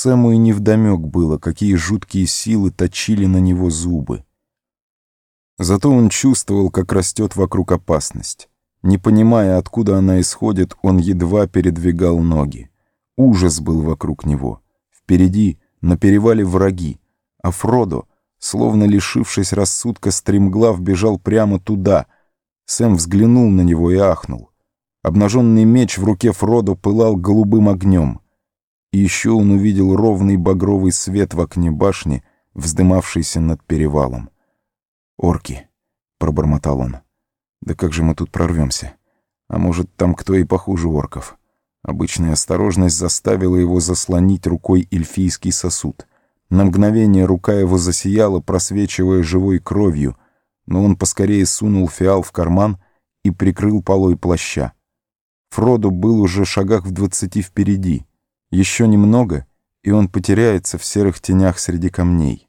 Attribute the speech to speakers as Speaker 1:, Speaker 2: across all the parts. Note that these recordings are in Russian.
Speaker 1: Сэму и невдомек было, какие жуткие силы точили на него зубы. Зато он чувствовал, как растет вокруг опасность. Не понимая, откуда она исходит, он едва передвигал ноги. Ужас был вокруг него. Впереди, на перевале враги, а Фродо, словно лишившись рассудка, стремглав бежал прямо туда. Сэм взглянул на него и ахнул. Обнаженный меч в руке Фродо пылал голубым огнем. И еще он увидел ровный багровый свет в окне башни, вздымавшийся над перевалом. «Орки», — пробормотал он. «Да как же мы тут прорвемся? А может, там кто и похуже орков?» Обычная осторожность заставила его заслонить рукой эльфийский сосуд. На мгновение рука его засияла, просвечивая живой кровью, но он поскорее сунул фиал в карман и прикрыл полой плаща. Фродо был уже шагах в двадцати впереди. Еще немного, и он потеряется в серых тенях среди камней.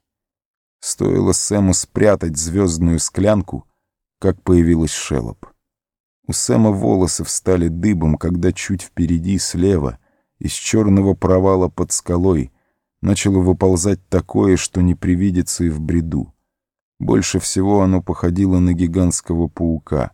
Speaker 1: Стоило Сэму спрятать звездную склянку, как появилась Шелоп. У Сэма волосы встали дыбом, когда чуть впереди, слева, из черного провала под скалой, начало выползать такое, что не привидится и в бреду. Больше всего оно походило на гигантского паука.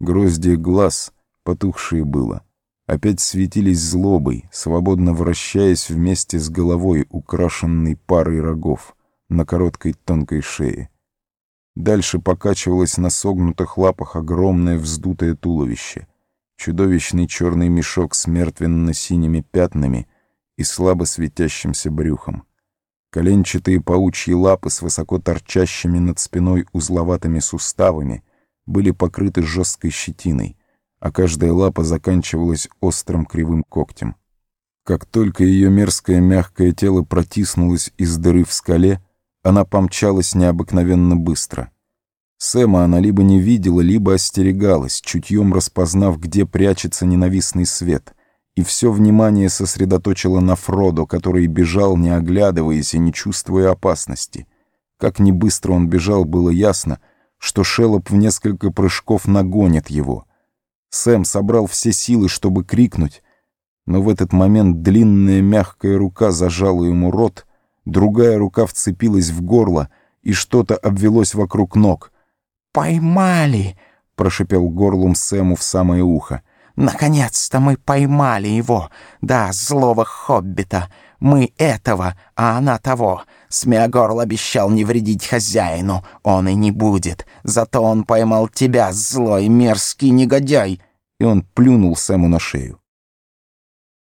Speaker 1: Гроздья глаз, потухшие было, опять светились злобой, свободно вращаясь вместе с головой, украшенной парой рогов на короткой тонкой шее. Дальше покачивалось на согнутых лапах огромное вздутое туловище, чудовищный черный мешок с мертвенно-синими пятнами и слабо светящимся брюхом. Коленчатые паучьи лапы с высоко торчащими над спиной узловатыми суставами были покрыты жесткой щетиной, а каждая лапа заканчивалась острым кривым когтем. Как только ее мерзкое мягкое тело протиснулось из дыры в скале, она помчалась необыкновенно быстро. Сэма она либо не видела, либо остерегалась, чутьем распознав, где прячется ненавистный свет, и все внимание сосредоточила на Фродо, который бежал, не оглядываясь и не чувствуя опасности. Как ни быстро он бежал, было ясно, что Шелоп в несколько прыжков нагонит его — Сэм собрал все силы, чтобы крикнуть, но в этот момент длинная мягкая рука зажала ему рот, другая рука вцепилась в горло, и что-то обвелось вокруг ног.
Speaker 2: «Поймали!» — прошипел горлом Сэму в самое ухо. «Наконец-то мы поймали его! Да, злого хоббита! Мы этого, а она того! Смеогорл обещал не вредить хозяину, он и не будет. Зато он поймал тебя, злой мерзкий негодяй!»
Speaker 1: И он плюнул Сэму на шею.